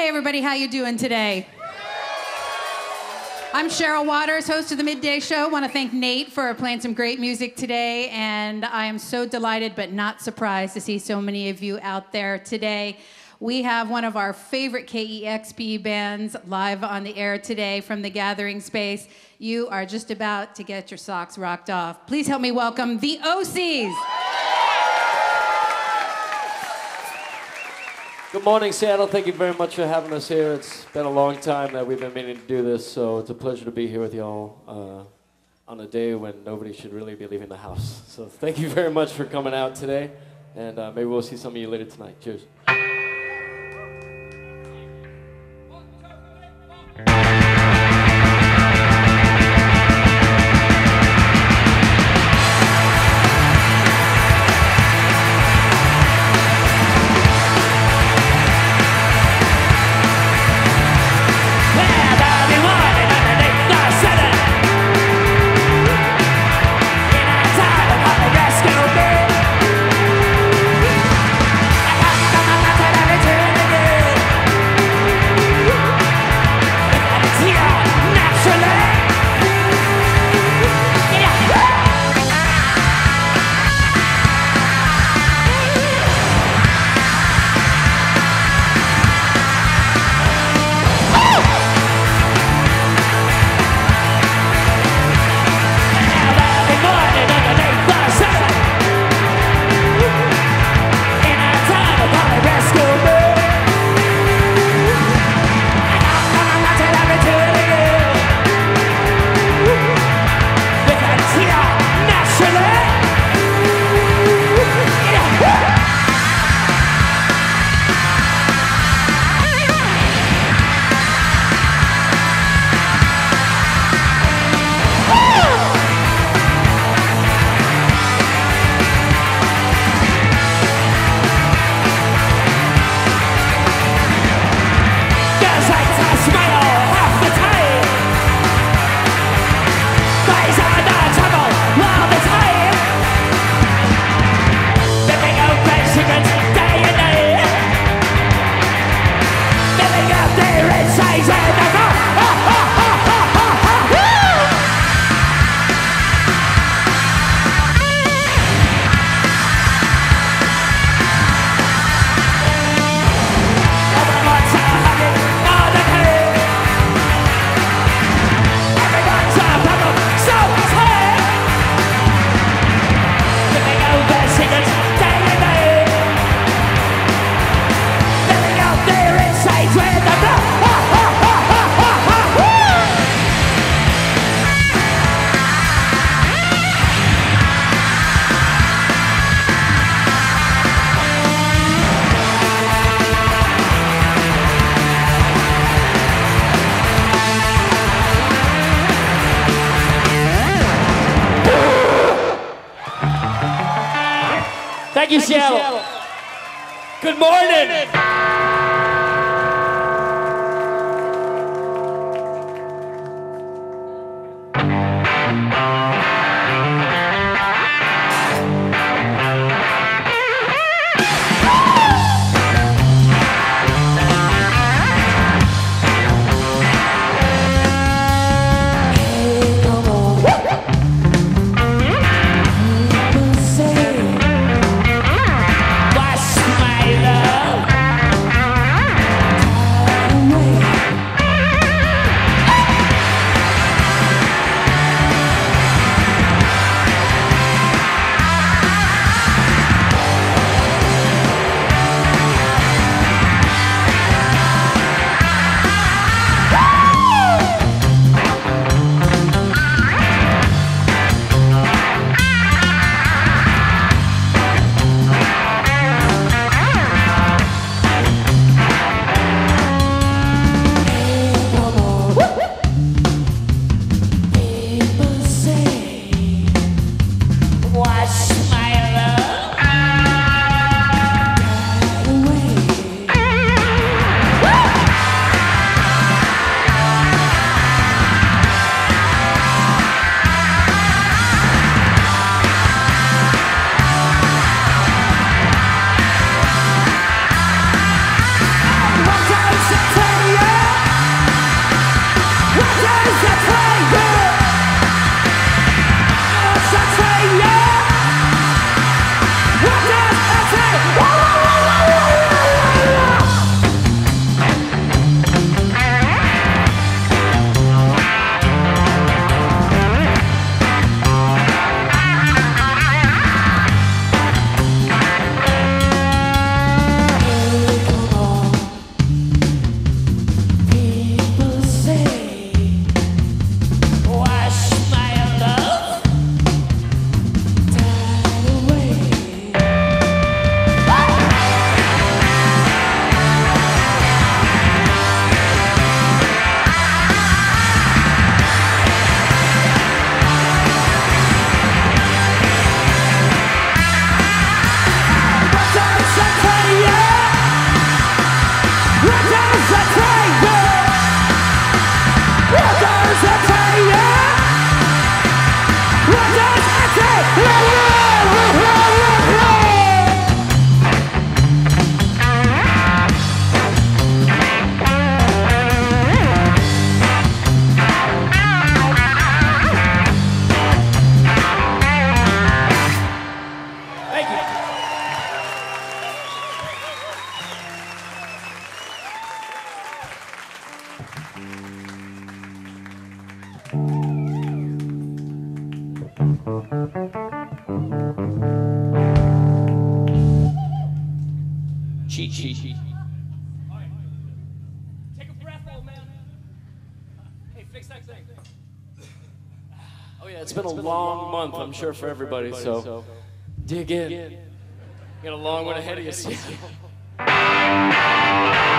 Hey everybody, how you doing today? I'm Cheryl Waters, host of the Midday Show. Want to thank Nate for playing some great music today, and I am so delighted but not surprised to see so many of you out there today. We have one of our favorite KEXP bands live on the air today from the Gathering Space. You are just about to get your socks rocked off. Please help me welcome the Osees. Good morning, Seattle. Thank you very much for having us here. It's been a long time that we've been meaning to do this, so it's a pleasure to be here with y'all uh, on a day when nobody should really be leaving the house. So thank you very much for coming out today, and uh, maybe we'll see some of you later tonight. Cheers. Thank you, Seattle. Good morning. Let month, I'm sure, for everybody. So dig in. You got a long one ahead of you.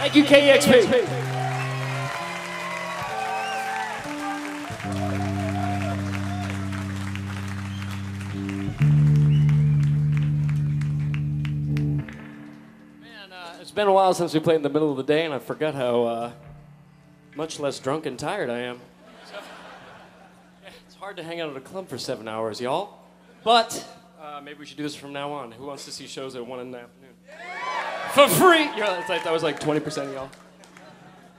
EXP. Man, uh, it's been a while since we played in the middle of the day, and I forgot how uh, much less drunk and tired I am. It's hard to hang out at a club for seven hours, y'all. But uh, maybe we should do this from now on. Who wants to see shows at one in the afternoon? For free! You're, it's like, that was like 20% of y'all.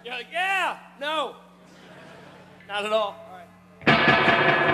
You're like, yeah! No! Not at all. All right.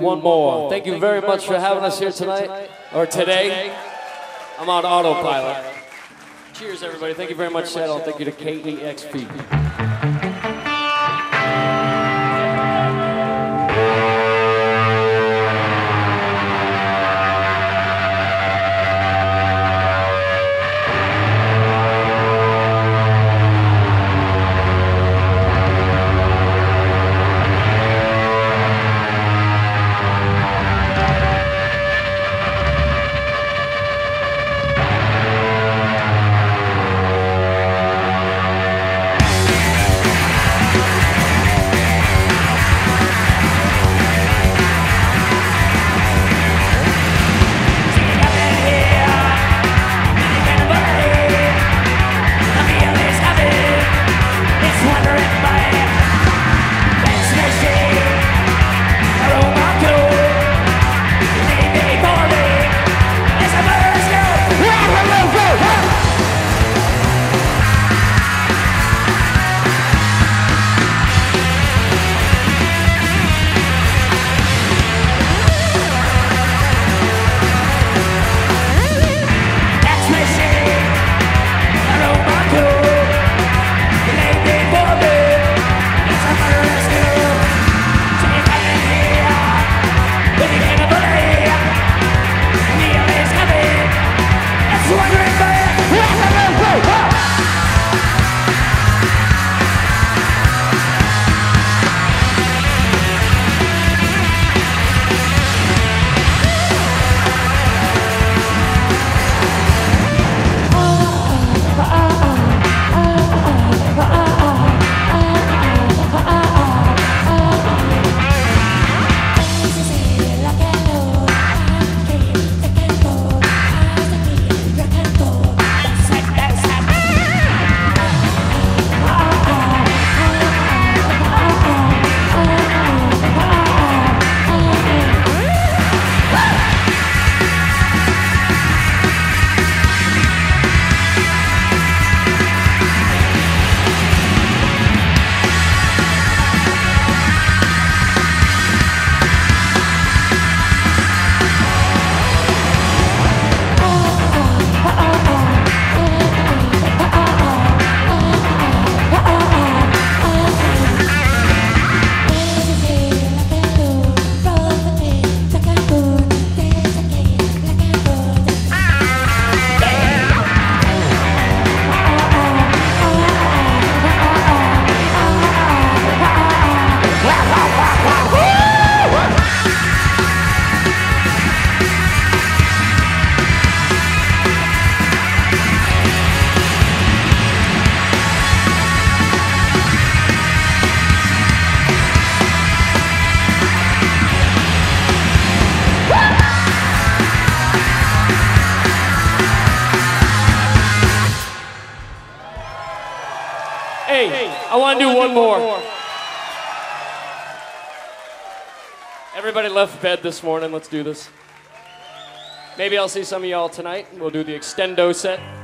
One more. Thank you very much for having us here tonight, or today. I'm on autopilot. Cheers, everybody. Thank you very much, Settle. Thank you to KEXP. One more. Everybody left bed this morning. Let's do this. Maybe I'll see some of y'all tonight. We'll do the extendo set.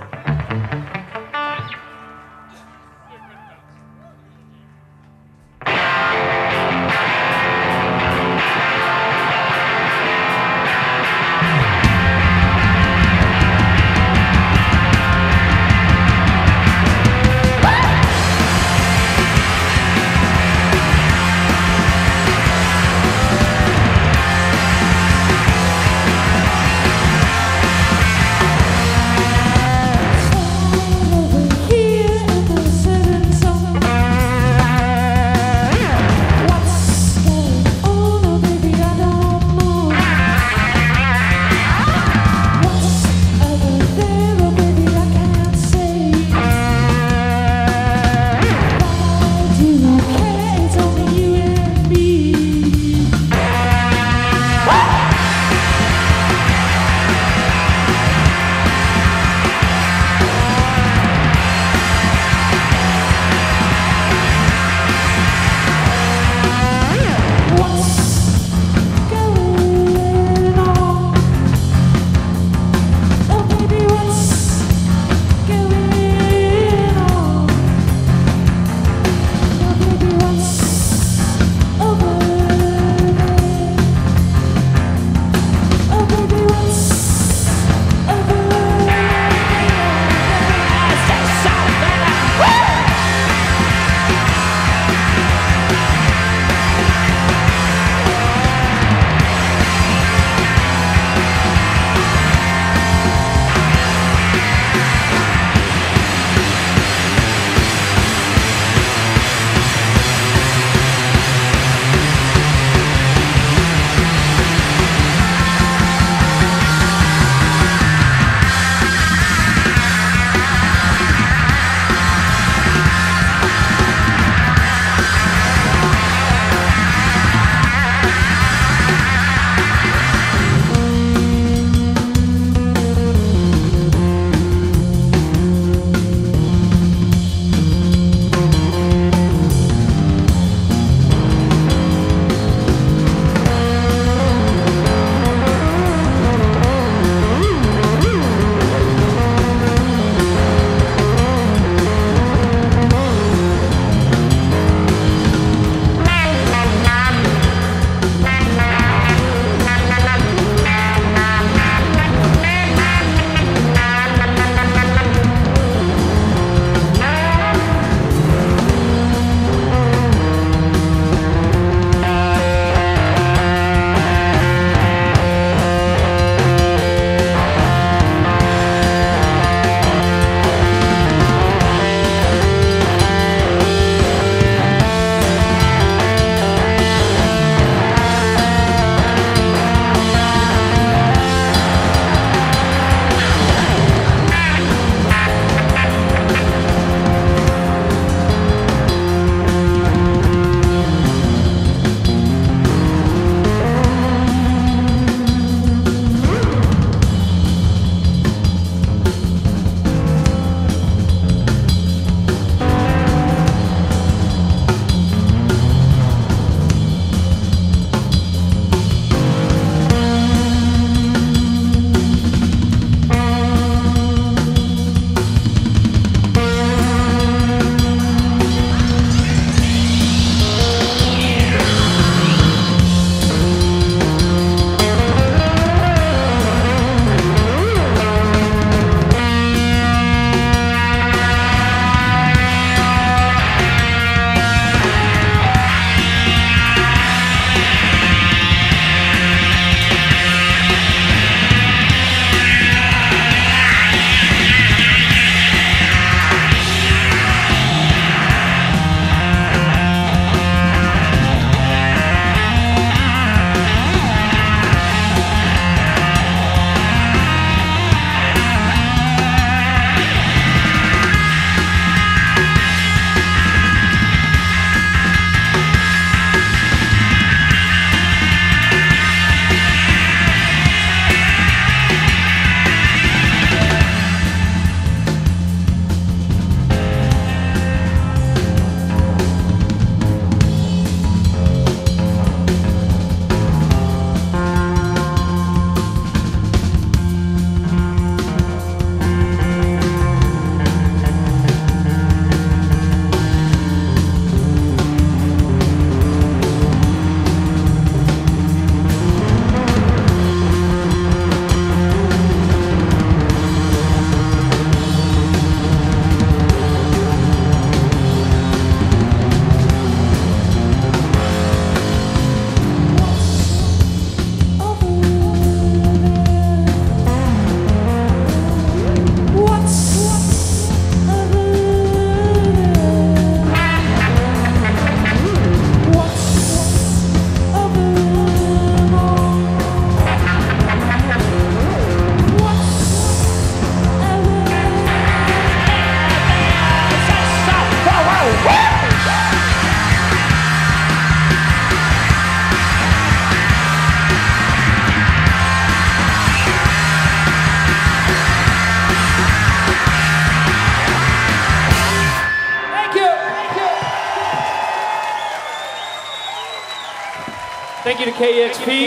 Thank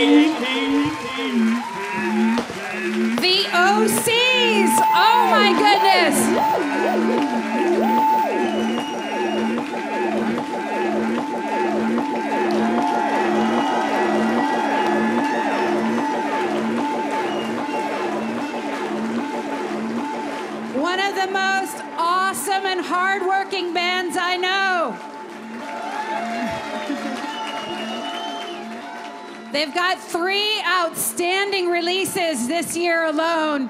They've got three outstanding releases this year alone.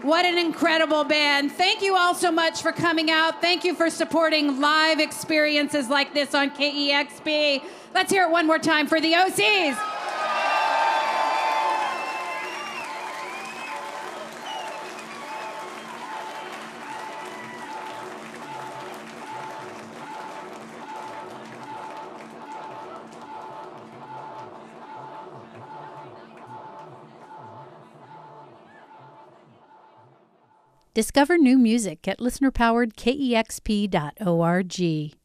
What an incredible band. Thank you all so much for coming out. Thank you for supporting live experiences like this on KEXP. Let's hear it one more time for the Osees. Discover new music at listenerpoweredkexp.org.